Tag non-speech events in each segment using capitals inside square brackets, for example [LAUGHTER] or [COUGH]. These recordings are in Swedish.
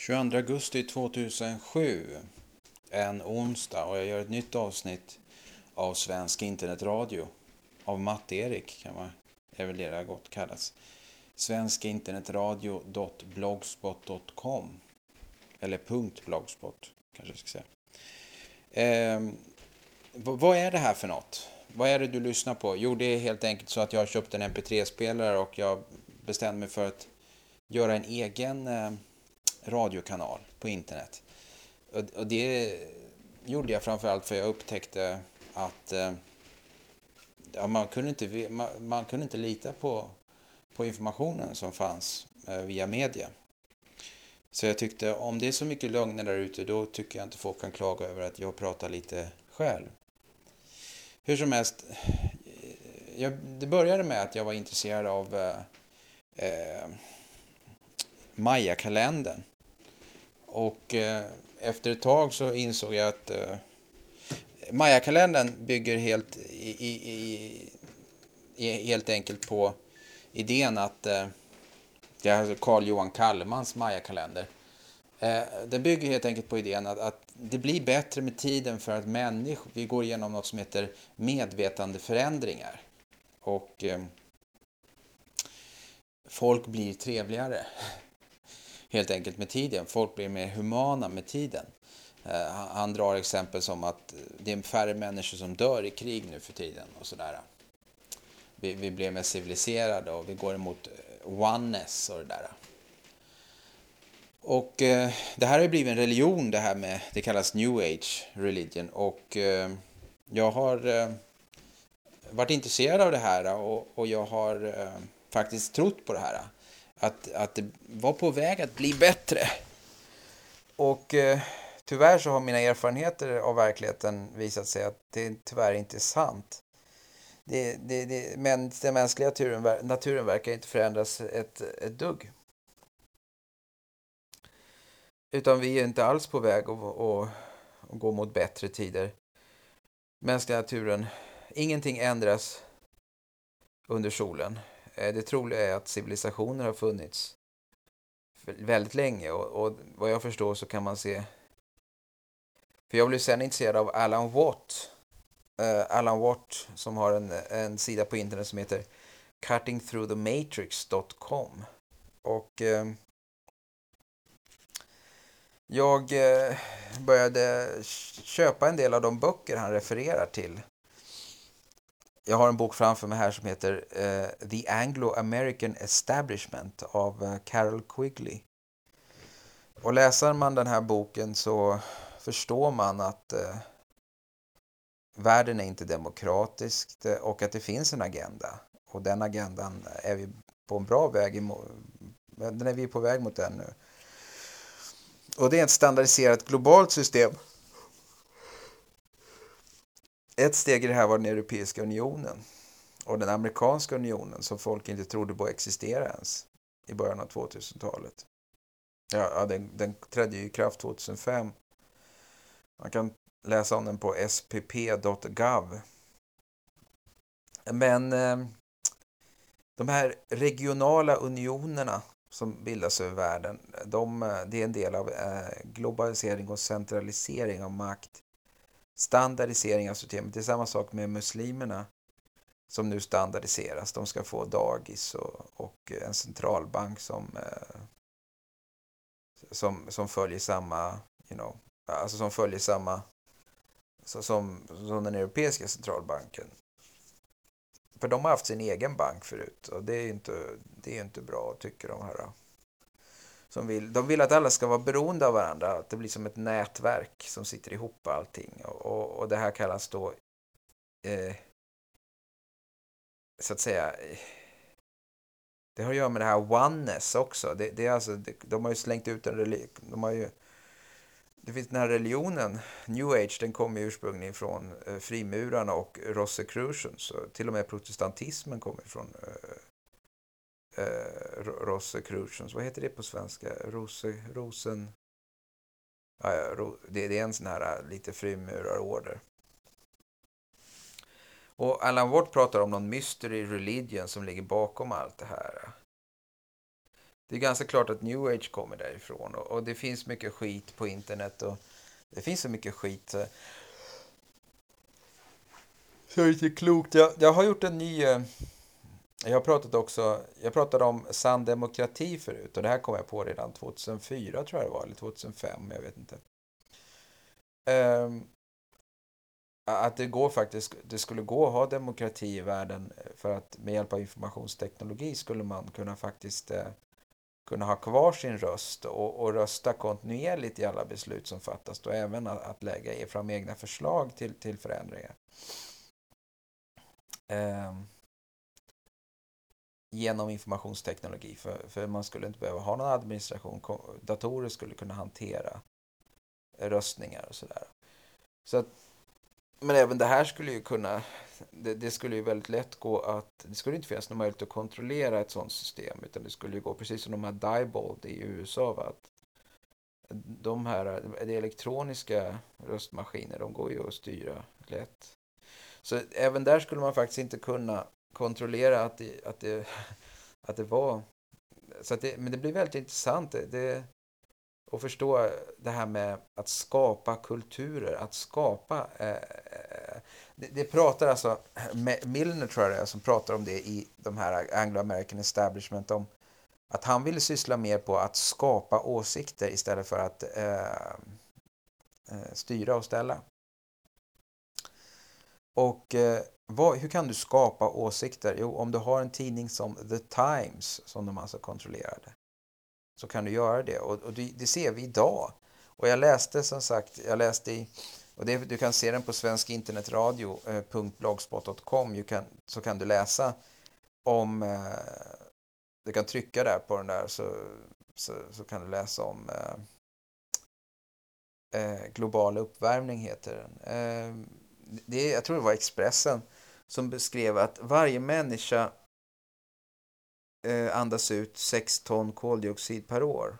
22 augusti 2007, en onsdag och jag gör ett nytt avsnitt av Svensk internetradio. Av Matt-Erik, kan man, är väl det gott kallas. svenskinternetradio.blogspot.com Eller .blogspot, kanske jag ska säga. Eh, vad är det här för något? Vad är det du lyssnar på? Jo, det är helt enkelt så att jag har köpt en MP3-spelare och jag bestämde mig för att göra en egen eh, radiokanal på internet. Och, och det gjorde jag framförallt för jag upptäckte att eh, ja, man, kunde inte, man, man, kunde inte lita på, på informationen som fanns eh, via media. Så jag tyckte om det är så mycket lögner där ute då tycker jag inte folk kan klaga över att jag pratar lite själv. Hur som helst, eh, jag, det började med att jag var intresserad av eh, eh, Maya-kalendern. Och eh, efter ett tag så insåg jag att eh, Maya-kalendern bygger helt, i, i, i, helt enkelt på idén att eh, det är Carl Johan Kallmans Maya-kalender. Eh, den bygger helt enkelt på idén att, att, det blir bättre med tiden för att människor, vi går igenom något som heter medvetandeförändringar. Och eh, folk blir trevligare helt enkelt med tiden. Folk blir mer humana med tiden. Eh, han drar exempel som att det är färre människor som dör i krig nu för tiden och sådär. Vi, vi blir mer civiliserade och vi går emot eh, oneness och det där. Och eh, det här har ju blivit en religion det här med, det kallas new age religion och eh, jag har eh, varit intresserad av det här och, och jag har eh, faktiskt trott på det här att, att det var på väg att bli bättre. Och eh, tyvärr så har mina erfarenheter av verkligheten visat sig att det tyvärr inte är sant. Det, det, det, men den mänskliga naturen, naturen verkar inte förändras ett, ett dugg. Utan vi är inte alls på väg att, att, att gå mot bättre tider. Mänskliga naturen, ingenting ändras under solen. Eh, det troliga är att civilisationer har funnits väldigt länge och, och vad jag förstår så kan man se... För jag blev sen intresserad av Alan Watt. Uh, Alan Watt som har en, en sida på internet som heter cuttingthroughthematrix.com. Och uh, jag uh, började köpa en del av de böcker han refererar till jag har en bok framför mig här som heter uh, The Anglo-American Establishment av uh, Carol Quigley. Och läser man den här boken så förstår man att uh, världen är inte demokratisk och att det finns en agenda. Och den agendan är vi på en bra väg emot. Den är vi på väg mot den nu. Och det är ett standardiserat globalt system ett steg i det här var den Europeiska unionen och den amerikanska unionen som folk inte trodde på existera ens i början av 2000-talet. Ja, den, den trädde ju i kraft 2005. Man kan läsa om den på spp.gov. Men eh, de här regionala unionerna som bildas över världen, de, eh, det är en del av eh, globalisering och centralisering av makt standardisering av systemet. Det är samma sak med muslimerna som nu standardiseras. De ska få dagis och, och en centralbank som, eh, som, som följer samma, you know, alltså som följer samma så, som, som den europeiska centralbanken. För de har haft sin egen bank förut och det är ju inte, det är inte bra tycker de här som vill, de vill att alla ska vara beroende av varandra, att det blir som ett nätverk som sitter ihop allting. Och, och, och det här kallas då, eh, så att säga, eh, det har att göra med det här oneness också. Det, det är alltså, det, de har ju slängt ut en religion, de har ju, det finns den här religionen, new age, den kommer ursprungligen från eh, frimurarna och Rosicrucians. Till och med protestantismen kommer från eh, eh, Rosecrucians, Vad heter det på svenska? Rose, rosen... Ja, ja, ro, det, det, är en sån här äh, lite frimurarorder. Och Alan Watt pratar om någon mystery religion som ligger bakom allt det här. det är ganska klart att new age kommer därifrån och, och det finns mycket skit på internet och det finns så mycket skit. Eh. Så, det är klokt. Jag, jag har gjort en ny... Eh, jag pratat också, jag pratade om sann demokrati förut och det här kom jag på redan 2004 tror jag det var, eller 2005, jag vet inte. Um, att det går faktiskt, det skulle gå att ha demokrati i världen eh, för att med hjälp av informationsteknologi skulle man kunna faktiskt eh, kunna ha kvar sin röst och, och, rösta kontinuerligt i alla beslut som fattas och även att, att lägga fram egna förslag till, till förändringar. Eh, genom informationsteknologi, för, för man skulle inte behöva ha någon administration. Datorer skulle kunna hantera röstningar och sådär. Så att, men även det här skulle ju kunna, det, det, skulle ju väldigt lätt gå att, det skulle inte finnas någon möjlighet att kontrollera ett sådant system, utan det skulle ju gå precis som de här Diebold i USA, va? att de här de elektroniska röstmaskiner, de går ju att styra lätt. Så även där skulle man faktiskt inte kunna kontrollera att det, att det, att det var... Så det, men det blir väldigt intressant. Det, det, att förstå det här med att skapa kulturer, att skapa... Eh, eh det, det, pratar alltså, Milner tror jag det är, som pratar om det i de här Anglo-American Establishment, om att han ville syssla mer på att skapa åsikter istället för att eh, eh styra och ställa. Och eh, vad, hur kan du skapa åsikter? Jo, om du har en tidning som The Times, som de alltså kontrollerade, så kan du göra det. Och, och det, det, ser vi idag. Och jag läste som sagt, jag läste i, och det, du kan se den på svenskinternetradio.blogspot.com, eh, kan, så kan du läsa om, eh, du kan trycka där på den där så, så, så kan du läsa om eh, eh global uppvärmning heter den. Eh, det, jag tror det var Expressen som beskrev att varje människa eh, andas ut 6 ton koldioxid per år.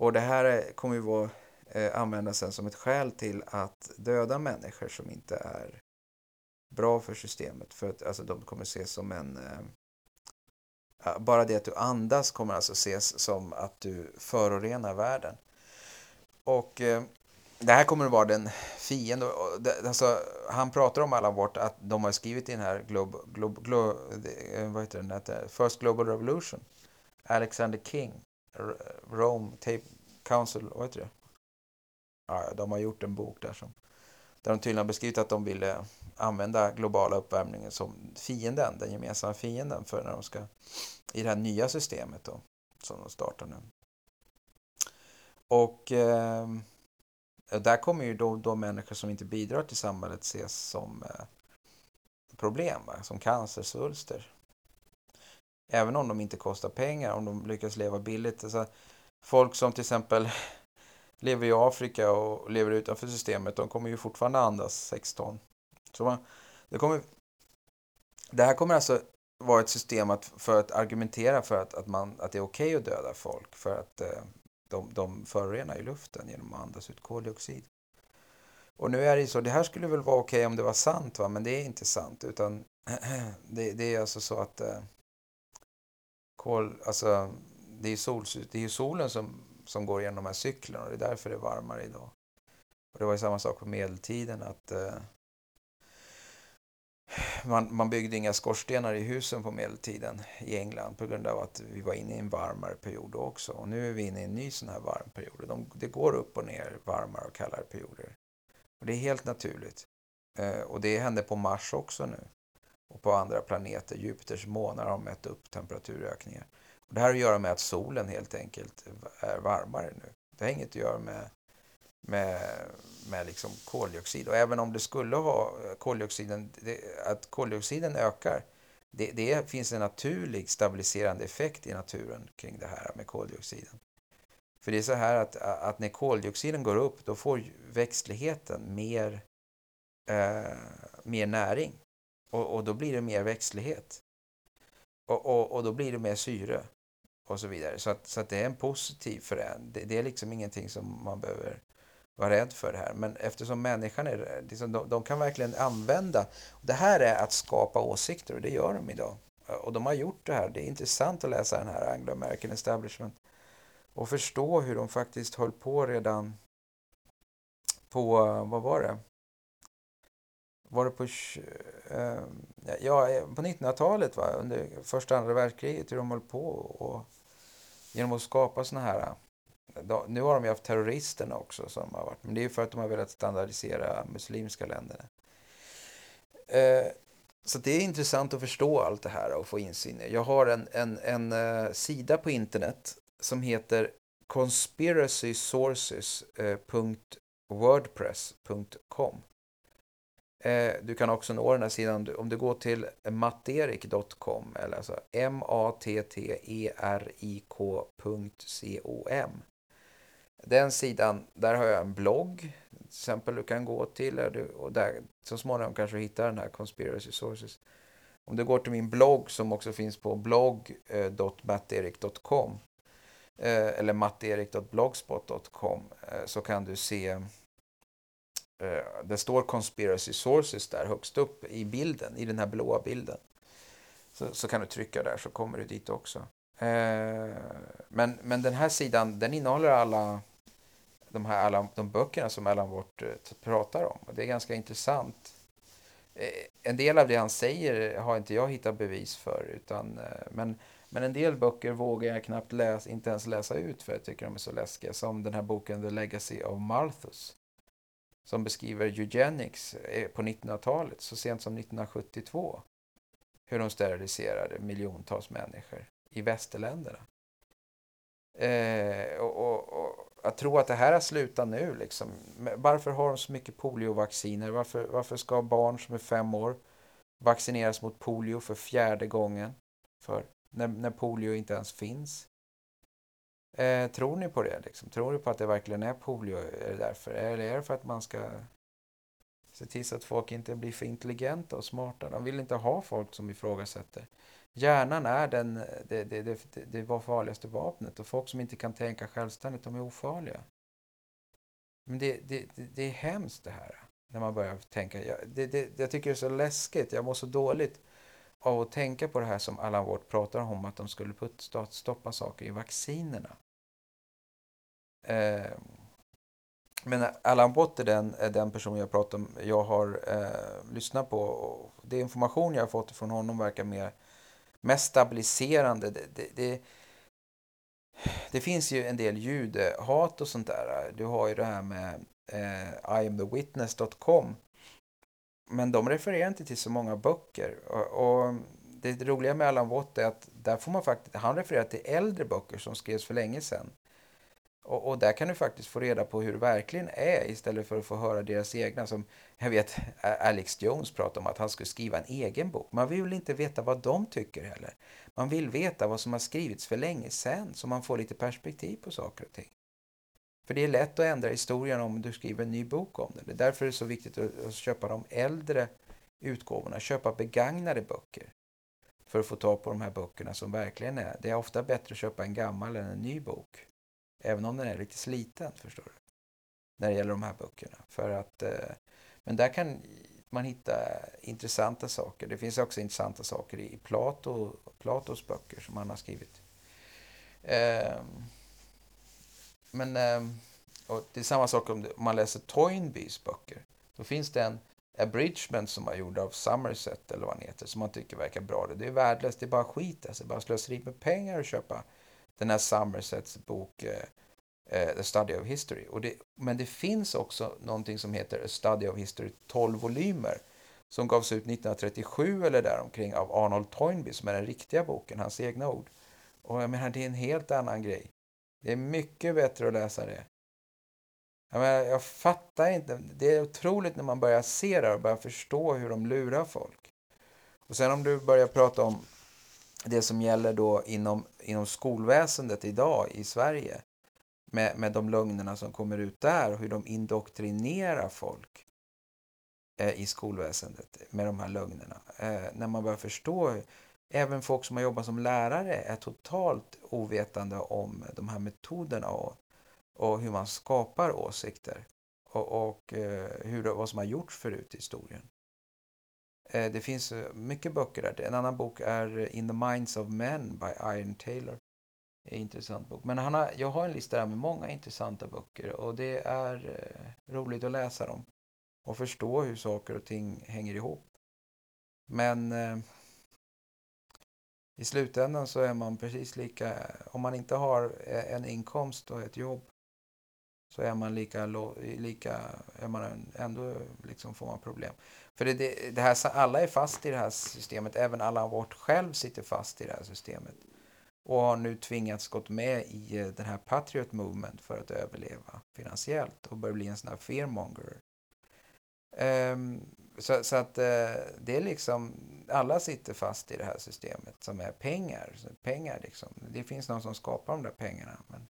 Och det här kommer ju vara, eh, användas sen som ett skäl till att döda människor som inte är bra för systemet. För att alltså, de kommer ses som en... Eh, bara det att du andas kommer alltså ses som att du förorenar världen. Och eh, det här kommer att vara den fiende. Alltså, han pratar om alla vårt att de har skrivit i den här Glob, Glob, Glob, eh, vad heter den, First Global Revolution. Alexander King, Rome Tape Council, vad heter det? Ja, de har gjort en bok där som där de tydligen har beskrivit att de ville använda globala uppvärmningen som fienden, den gemensamma fienden för när de ska i det här nya systemet då, som de startar nu. Och eh, Eh, där kommer ju då, då människor som inte bidrar till samhället ses som eh, problem, va? som cancersvulster. Även om de inte kostar pengar, om de lyckas leva billigt. Alltså, folk som till exempel [LAUGHS] lever i Afrika och lever utanför systemet, de kommer ju fortfarande andas 6 ton. Så man, det, kommer, det här kommer alltså vara ett system att, för att argumentera för att, att, man, att det är okej okay att döda folk. För att eh, de, de förorenar ju luften genom att andas ut koldioxid. Och nu är det så, det här skulle väl vara okej okay om det var sant, va? men det är inte sant. Utan [CLEARS THROAT] det, det är alltså så att eh, kol, alltså, det är, sol, det är solen som, som går igenom de här cyklerna och det är därför det är varmare idag. Och det var ju samma sak på medeltiden att eh, man, man byggde inga skorstenar i husen på medeltiden i England på grund av att vi var inne i en varmare period också. Och nu är vi inne i en ny sån här varm period. De, det går upp och ner varmare och kallare perioder. Och det är helt naturligt. Eh, och det händer på Mars också nu. Och på andra planeter. Jupiters månar har mätt upp temperaturökningar. Och det här har att göra med att solen helt enkelt är varmare nu. Det har inget att göra med med, med liksom koldioxid. Och även om det skulle vara eh, koldioxiden, det, att koldioxiden ökar, det, det, finns en naturlig stabiliserande effekt i naturen kring det här med koldioxiden. För det är så här att, att när koldioxiden går upp, då får växtligheten mer, eh, mer näring. Och, och, då blir det mer växtlighet. Och, och, och, då blir det mer syre. Och så vidare. Så att, så att det är en positiv förändring. Det, det är liksom ingenting som man behöver vara rädd för det här. Men eftersom människan är liksom, de, de kan verkligen använda... Det här är att skapa åsikter och det gör de idag. Och de har gjort det här. Det är intressant att läsa den här Anglo American Establishment och förstå hur de faktiskt höll på redan på, vad var det? Var det på, eh, ja, på 1900-talet, va? under första och andra världskriget, hur de höll på och genom att skapa såna här nu har de ju haft terroristerna också som har varit, men det är för att de har velat standardisera muslimska länderna. Eh, så det är intressant att förstå allt det här och få insyn. Jag har en, en, en uh, sida på internet som heter conspiracysources.wordpress.com. Eh, uh, eh, du kan också nå den här sidan om du går till matterik.com eller alltså m-a-t-t-e-r-i-k.com. Den sidan, där har jag en blogg till exempel du kan gå till och där så småningom kanske du hittar den här Conspiracy Sources. Om du går till min blogg som också finns på blogg.matterik.com eh, eh, eller matterik.blogspot.com eh, så kan du se det står Conspiracy Sources där högst upp i bilden, i den här blåa bilden. Så, så kan du trycka där så kommer du dit också. Men, men den här sidan den innehåller alla de här alla de böckerna som Alan Watt eh, pratar om. Och det är ganska intressant. Eh, en del av det han säger har inte jag hittat bevis för. Utan, eh, men, men en del böcker vågar jag knappt läsa, inte ens läsa ut för jag tycker de är så läskiga. Som den här boken The Legacy of Malthus. Som beskriver eugenics på 1900-talet, så sent som 1972. Hur de steriliserade miljontals människor i västerländerna. Eh, och, och, och, att tro att det här har slutat nu, liksom. varför har de så mycket poliovacciner? Varför, varför ska barn som är fem år vaccineras mot polio för fjärde gången? För när, när polio inte ens finns? Eh, tror ni på det? Liksom? Tror ni på att det verkligen är polio? Är det därför? Eller är det för att man ska se till så att folk inte blir för intelligenta och smarta? De vill inte ha folk som ifrågasätter. Hjärnan är den, det, det, det, det var farligaste vapnet och folk som inte kan tänka självständigt, de är ofarliga. Men det, det, det, är hemskt det här, när man börjar tänka. Jag, det, det, jag tycker det är så läskigt, jag mår så dåligt av att tänka på det här som Allan Ward pratar om, att de skulle stoppa saker i vaccinerna. Eh, men Allan Watt är den, är den person jag pratar om, jag har eh, lyssnat på. Och det information jag har fått från honom verkar mer mest stabiliserande. Det, det, det, det, finns ju en del judehat och sånt där. Du har ju det här med eh, iamthewitness.com. Men de refererar inte till så många böcker. Och, och det roliga med Alan Watt är att där får man faktiskt, han refererar till äldre böcker som skrevs för länge sedan. Och, och, där kan du faktiskt få reda på hur det verkligen är istället för att få höra deras egna. Som jag vet Alex Jones pratade om att han skulle skriva en egen bok. Man vill inte veta vad de tycker heller. Man vill veta vad som har skrivits för länge sedan så man får lite perspektiv på saker och ting. För det är lätt att ändra historien om du skriver en ny bok om det. Det är därför det är så viktigt att köpa de äldre utgåvorna, köpa begagnade böcker. För att få tag på de här böckerna som verkligen är. Det är ofta bättre att köpa en gammal än en ny bok. Även om den är lite sliten, förstår du. När det gäller de här böckerna. För att, eh, men där kan man hitta intressanta saker. Det finns också intressanta saker i Plato, Platos böcker som han har skrivit. Ehm, men ehm, och det är samma sak om man läser Toynbees böcker. Då finns det en abridgement som var gjord av Somerset eller vad han heter som man tycker verkar bra. Det är värdelöst, det är bara skit. Alltså, bara slöseri med pengar att köpa den här Somersets bok eh, Eh, The Study of History. Och det, men det finns också någonting som heter A Study of History 12 volymer som gavs ut 1937 eller däromkring av Arnold Toynbee som är den riktiga boken, hans egna ord. Och jag menar, det är en helt annan grej. Det är mycket bättre att läsa det. Jag, menar, jag fattar inte. Det är otroligt när man börjar se det och börjar förstå hur de lurar folk. Och sen om du börjar prata om det som gäller då inom, inom skolväsendet idag i Sverige med, med de lögnerna som kommer ut där och hur de indoktrinerar folk eh, i skolväsendet med de här lögnerna. Eh, när man börjar förstå, även folk som har jobbat som lärare är totalt ovetande om de här metoderna och, och hur man skapar åsikter och, och eh, hur, vad som har gjorts förut i historien. Eh, det finns eh, mycket böcker där. En annan bok är eh, In the Minds of Men by Iron Taylor. Intressant bok. Men han har, jag har en lista där med många intressanta böcker och det är eh, roligt att läsa dem och förstå hur saker och ting hänger ihop. Men eh, i slutändan så är man precis lika, om man inte har eh, en inkomst och ett jobb så är man lika, lika är man ändå liksom får man problem. För det, det, det här, alla är fast i det här systemet, även Allan Watt själv sitter fast i det här systemet och har nu tvingats gått med i eh, den här Patriot Movement för att överleva finansiellt och börjar bli en sån här fearmonger. Um, så, så, att uh, det är liksom, alla sitter fast i det här systemet som är pengar. pengar liksom. Det finns någon som skapar de där pengarna. Men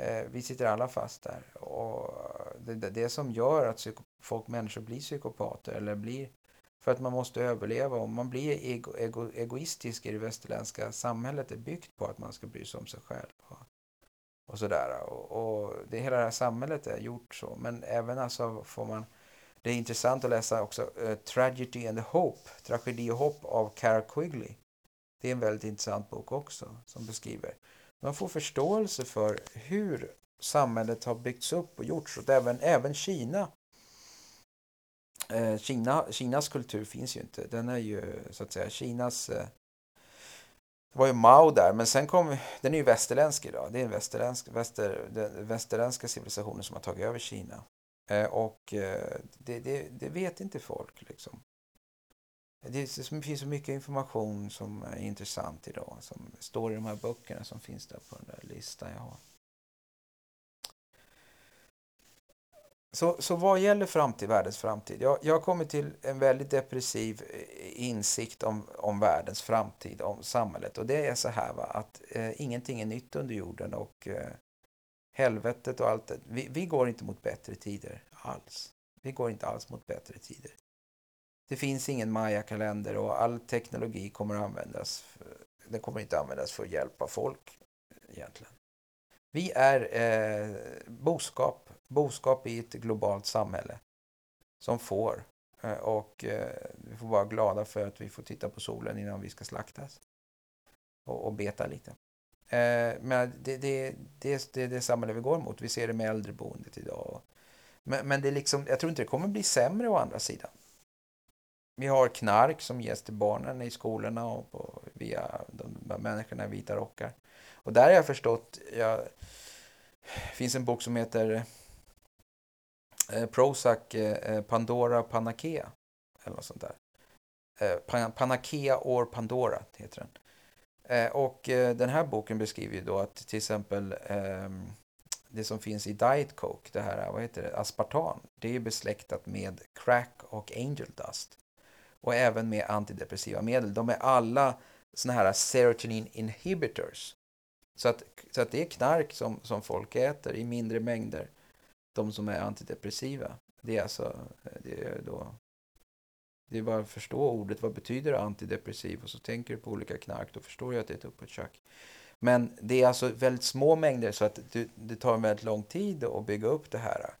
uh, vi sitter alla fast där. Och det, det, det som gör att folk, människor blir psykopater eller blir för att man måste överleva och man blir ego, ego, egoistisk i det västerländska samhället. Det är byggt på att man ska bry sig om sig själv. Och, och sådär. Och, och det, hela det här samhället är gjort så. Men även alltså får man... Det är intressant att läsa också uh, Tragedy and the Hope, Tragedi och hopp av Cara Quigley. Det är en väldigt intressant bok också som beskriver. Man får förståelse för hur samhället har byggts upp och gjorts. Och även, även Kina Eh, Kina, Kinas kultur finns ju inte. Den är ju så att säga Kinas... Eh, det var ju Mao där, men sen kom... Den är ju västerländsk idag. Det är en västerländsk, väster, den västerländska civilisationen som har tagit över Kina. Eh, och det, det, det, vet inte folk liksom. Det finns så mycket information som är intressant idag, som står i de här böckerna som finns där på den där listan jag har. Så, så vad gäller framtid, världens framtid? Jag, jag har kommit till en väldigt depressiv eh, insikt om, om världens framtid, om samhället. Och det är så här va, att eh, ingenting är nytt under jorden och eh, helvetet och allt det. Vi, vi går inte mot bättre tider alls. Vi går inte alls mot bättre tider. Det finns ingen Maya-kalender och all teknologi kommer att användas. För, den kommer inte att användas för att hjälpa folk eh, egentligen. Vi är eh, boskap boskap i ett globalt samhälle som får. Eh, och eh, vi får vara glada för att vi får titta på solen innan vi ska slaktas. Och, och beta lite. Eh, men det, det, det, det är det samhälle vi går mot. Vi ser det med äldreboendet idag. Men, men det är liksom, jag tror inte det kommer bli sämre å andra sidan. Vi har knark som ges till barnen i skolorna och på, via de, de människorna i vita rockar. Och där har jag förstått, jag, det finns en bok som heter eh, Prozac eh, eh, Pandora Panakea. Eller något sånt där. Eh, Panakea or Pandora heter den. Eh, och eh, den här boken beskriver ju då att till exempel ehm, det som finns i Diet Coke, det här, vad heter det, aspartam, det är besläktat med crack och angel dust. Och även med antidepressiva medel. De är alla såna här serotonin inhibitors. Så att, så att det är knark som, som folk äter i mindre mängder de som är antidepressiva. Det är alltså, eh, det är då det är bara att förstå ordet, vad betyder antidepressiv? Och så tänker du på olika knark, då förstår jag att det är ett uppåttjack. Men det är alltså väldigt små mängder så att det, det tar väldigt lång tid att bygga upp det här.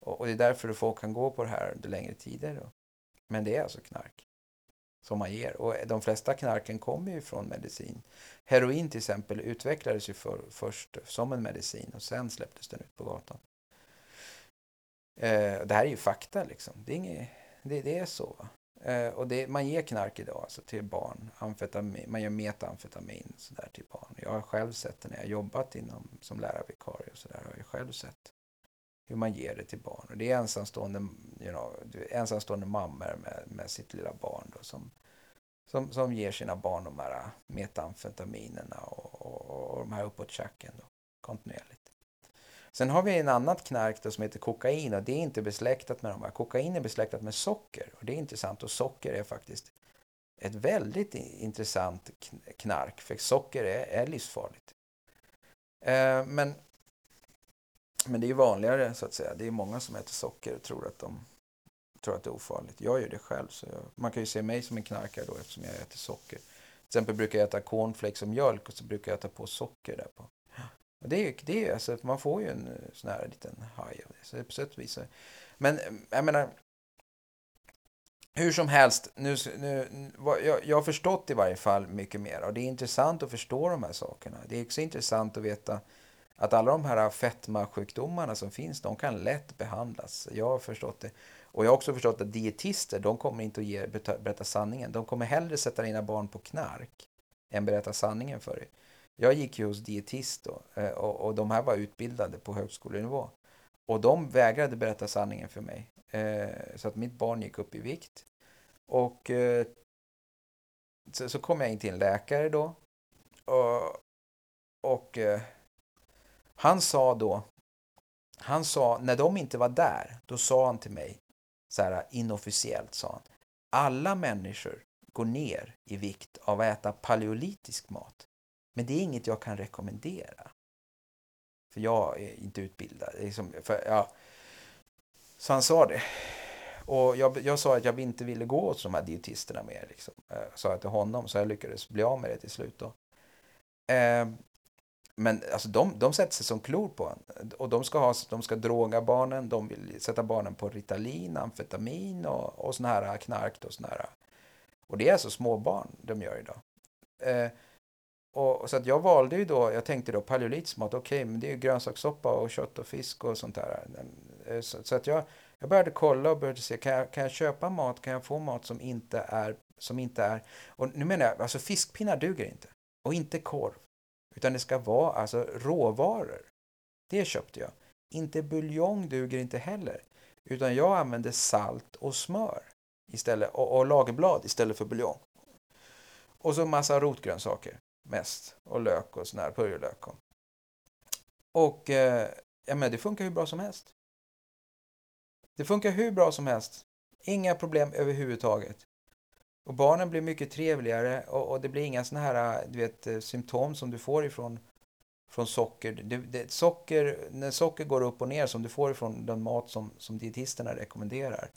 Och, och det är därför folk kan gå på det här under längre tider. Då. Men det är alltså knark som man ger. Och de flesta knarken kommer ju från medicin. Heroin till exempel utvecklades ju för, först som en medicin och sen släpptes den ut på gatan. Eh, det här är ju fakta liksom. Det är, inget, det, det är så. Eh, och det, man ger knark idag alltså, till barn. Amfetamin, man ger metamfetamin så där, till barn. Jag har själv sett det när jag jobbat inom, som lärarvikarie. Och så där, har jag själv sett hur man ger det till barn. Och det är ensamstående, you know, ensamstående mammor med, med sitt lilla barn då, som, som, som ger sina barn de här metamfetaminerna och, och, och de här uppåttjacken kontinuerligt. Sen har vi en annat knark då som heter kokain och det är inte besläktat med de här. Kokain är besläktat med socker och det är intressant och socker är faktiskt ett väldigt intressant knark för socker är, är livsfarligt. Eh, men, men det är vanligare så att säga. Det är många som äter socker och tror att de tror att det är ofarligt. Jag gör det själv så jag, man kan ju se mig som en knarkare då eftersom jag äter socker. Till exempel brukar jag äta cornflakes och mjölk och så brukar jag ta på socker där på. Det är, det är, alltså, man får ju en eh, sån här liten haj av det. Så på sätt och vis. Men mm, jag menar, hur som helst, nu, nu, jag, jag har förstått i varje fall mycket mer och det är intressant att förstå de här sakerna. Det är också intressant att veta att alla de här fetmasjukdomarna som finns, de kan lätt behandlas. Jag har förstått det. Och jag har också förstått att dietister, de kommer inte att ge, berätta sanningen. De kommer hellre sätta dina barn på knark än berätta sanningen för dig. Jag gick ju hos dietist då, eh, och, och de här var utbildade på högskolenivå. Och de vägrade berätta sanningen för mig. Eh, så att mitt barn gick upp i vikt. Och eh, så, kom jag in till en läkare då. Och, och han sa då, han sa, när de inte var där, då sa han till mig, så här inofficiellt sa han, alla människor går ner i vikt av att äta paleolitisk mat. Men det är inget jag kan rekommendera. För jag är inte utbildad. Liksom, för, ja. Så han sa det. Och jag, jag sa att jag inte ville gå hos de här dietisterna mer. Liksom. Jag sa jag till honom, så jag lyckades bli av med det till slut. Då. Eh, men alltså, de, de sätter sig som klor på en. Och de ska, ha, de ska droga barnen, de vill sätta barnen på Ritalin, amfetamin och, och såna här knark. Och, såna här. och det är alltså småbarn de gör idag. Eh, och, så att jag valde ju då, jag tänkte då paleolitisk mat, okej, okay, men det är ju grönsakssoppa och kött och fisk och sånt där. Eh, så, så, att jag, jag började kolla och började se, kan jag, kan jag köpa mat, kan jag få mat som inte är, som inte är, och nu menar jag, alltså fiskpinnar duger inte. Och inte korv. Utan det ska vara alltså råvaror. Det köpte jag. Inte buljong duger inte heller. Utan jag använde salt och smör istället, och, och lagerblad istället för buljong. Och så massa rotgrönsaker mest. Och lök och sån här purjolök. Och, och eh, ja, men det funkar hur bra som helst. Det funkar hur bra som helst. Inga problem överhuvudtaget. Och barnen blir mycket trevligare och, och det blir inga såna här eh, du vet, eh, symptom som du får ifrån från socker. Det, det, socker. När socker går upp och ner som du får ifrån den mat som, som dietisterna rekommenderar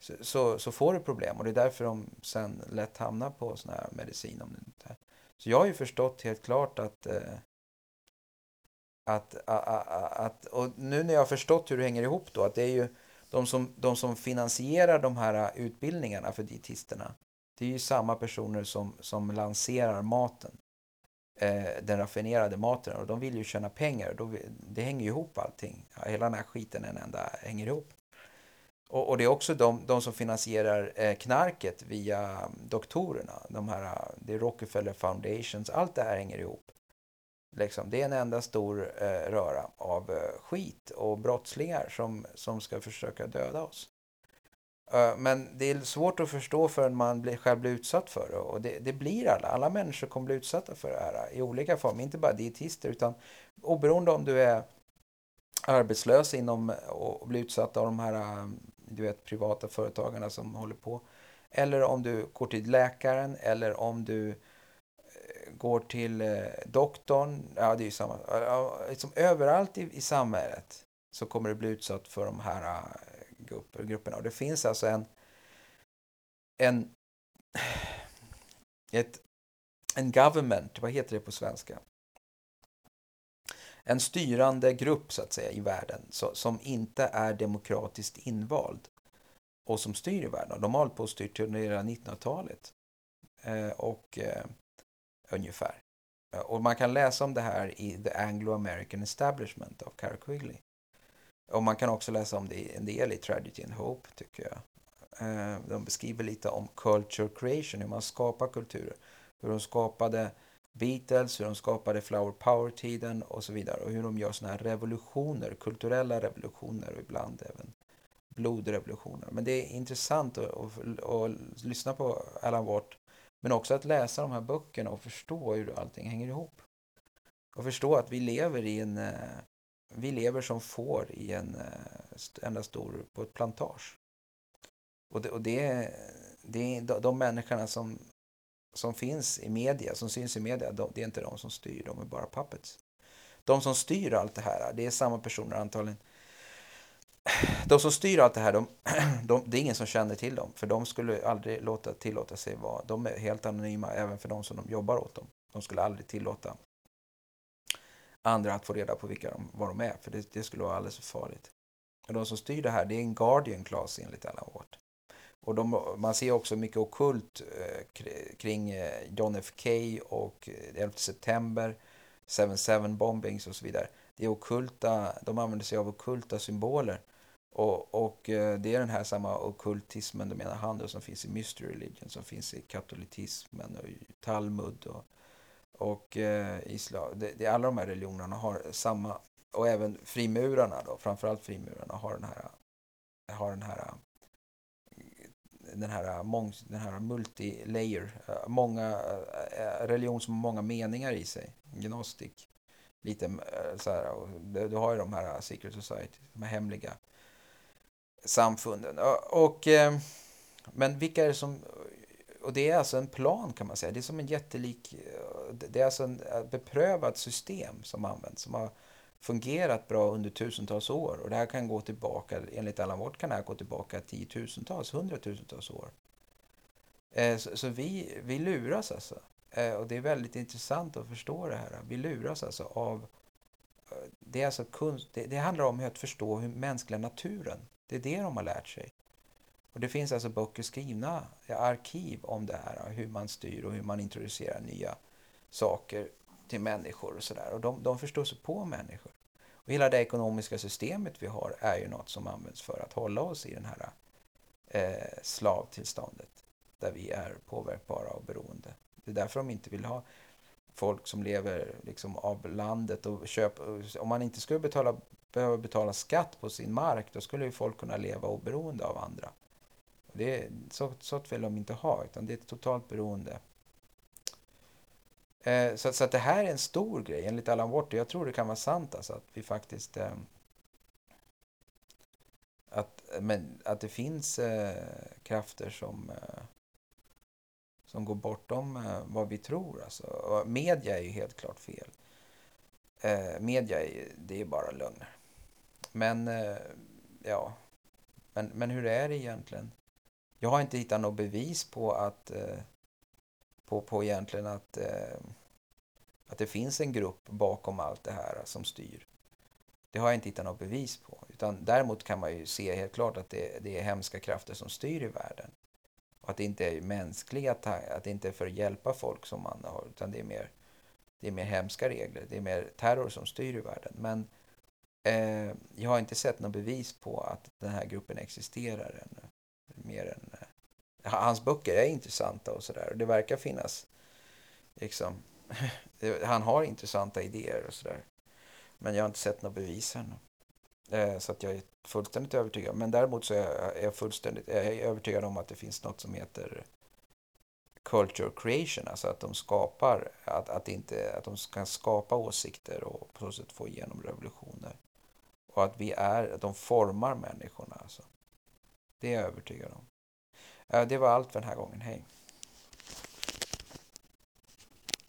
så, så, så, får du problem och det är därför de sen lätt hamnar på sån här medicin. Om det inte. Så jag har ju förstått helt klart att eh, att, att, att, och nu när jag har förstått hur det hänger ihop då, att det är ju de som, de som finansierar de här eh, utbildningarna för dietisterna, det är ju samma personer som, som lanserar maten. Eh, den raffinerade maten. Och de vill ju tjäna pengar. Då, det hänger ju ihop allting. Ja, hela den här skiten en enda hänger ihop. Och, och det är också de, de som finansierar eh, knarket via doktorerna. De här, eh, det är Rockefeller Foundations. Allt det här hänger ihop. Liksom, det är en enda stor eh, röra av eh, skit och brottslingar som, som ska försöka döda oss. Eh, men det är svårt att förstå förrän man blir, själv blir utsatt för det. Och det, det, blir alla. Alla människor kommer bli utsatta för det här eh, i olika former. Inte bara dietister utan oberoende om du är arbetslös inom och blir utsatt av de här du vet, privata företagarna som håller på. Eller om du går till läkaren eller om du eh, går till eh, doktorn, ja det är ju samma, liksom överallt i, i samhället så kommer du bli utsatt för de här eh, grupper, grupperna. Och det finns alltså en, en, ett, en government, vad heter det på svenska? En styrande grupp så att säga i världen så, som inte är demokratiskt invald och som styr i världen. De har hållit på och styrt under hela 1900-talet. Eh, och eh, ungefär. Eh, och man kan läsa om det här i The Anglo-American Establishment av Cara Quigley. Och man kan också läsa om det en del i Tragedy and Hope, tycker jag. Eh, de beskriver lite om culture creation, hur man skapar kulturer. Hur de skapade Beatles, hur de skapade Flower Power-tiden och så vidare. Och hur de gör sådana här revolutioner, kulturella revolutioner och ibland även blodrevolutioner. Men det är intressant att, att, att lyssna på Alan Watt men också att läsa de här böckerna och förstå hur allting hänger ihop. Och förstå att vi lever i en... Eh, vi lever som får i eh, en enda stor... på ett plantage. Och det, och det, det är de människorna som, som finns i media, som syns i media, de, det är inte de som styr, de är bara puppets. De som styr allt det här, det är samma personer antagligen de som styr allt det här, de, [CLEARS THROAT] de, det är ingen som känner till dem. För de skulle aldrig låta, tillåta sig vara... De är helt anonyma även för de som de jobbar åt dem. De skulle aldrig tillåta andra att få reda på vilka de, vad de är. För det, det skulle vara alldeles för farligt. Och de som styr det här, det är en guardian class enligt alla vårt. Och de, man ser också mycket okult eh, kring eh, John F. K och eh, 11 september, 7-7 bombings och så vidare. Det är okulta, de använder sig av okulta symboler. Och, och det är den här samma okultismen, de menar han, då, som finns i mystery religion, som finns i katolicismen och i Talmud och, och eh, islam. Det, det, alla de här religionerna har samma, och även frimurarna då, framförallt frimurarna har den här, har den här den här, äh, mång, den här multilayer, eh, många äh, religion som har många meningar i sig, gnostik, lite så här, och du har ju de här secret society, de här hemliga samfunden. Och, och, men vilka är det som... Och det är alltså en plan kan man säga. Det är som en jättelik... Det är alltså en beprövat system som används. Som har fungerat bra under tusentals år. Och det här kan gå tillbaka, enligt Allan Watt kan det här gå tillbaka tiotusentals, hundratusentals år. Eh, så, så vi, vi luras alltså. Eh, och det är väldigt intressant att förstå det här. Vi luras alltså av... Eh, det, är alltså kunst, det, det handlar om att förstå hur mänskliga naturen det är det de har lärt sig. Och Det finns alltså böcker skrivna, arkiv om det här, hur man styr och hur man introducerar nya saker till människor och sådär. Och de, de förstår sig på människor. Och hela det ekonomiska systemet vi har är ju något som används för att hålla oss i det här eh, slavtillståndet där vi är påverkbara och beroende. Det är därför de inte vill ha folk som lever liksom av landet och köper. Om man inte skulle betala behöva betala skatt på sin mark, då skulle ju folk kunna leva oberoende av andra. Det är, så, så vill de inte ha, utan det är ett totalt beroende. Eh, så, så att det här är en stor grej, enligt Alan Watt. Jag tror det kan vara sant alltså, att vi faktiskt... Eh, att, men, att det finns eh, krafter som, eh, som går bortom eh, vad vi tror. Alltså. media är ju helt klart fel. Eh, media är, det är bara lögner. Men, eh, ja. Men, men hur är det egentligen? Jag har inte hittat något bevis på att eh, på, på egentligen att, eh, att det finns en grupp bakom allt det här som styr. Det har jag inte hittat något bevis på. Utan däremot kan man ju se helt klart att det, det är hemska krafter som styr i världen. Och att det inte är mänskliga att det inte är för att hjälpa folk som man har, utan det är mer, det är mer hemska regler. Det är mer terror som styr i världen. Men Eh, jag har inte sett något bevis på att den här gruppen existerar ännu. Mer än, eh, hans böcker är intressanta och sådär. Det verkar finnas, liksom, [LAUGHS] han har intressanta idéer och sådär. Men jag har inte sett några bevis ännu. Eh, så att jag är fullständigt övertygad. Men däremot så är jag fullständigt jag är övertygad om att det finns något som heter culture creation, alltså att de skapar, att, att, inte, att de kan skapa åsikter och på så sätt få igenom revolutioner. Och att vi är, att de formar människorna. Alltså. Det är jag övertygad om. Eh, det var allt för den här gången. Hej!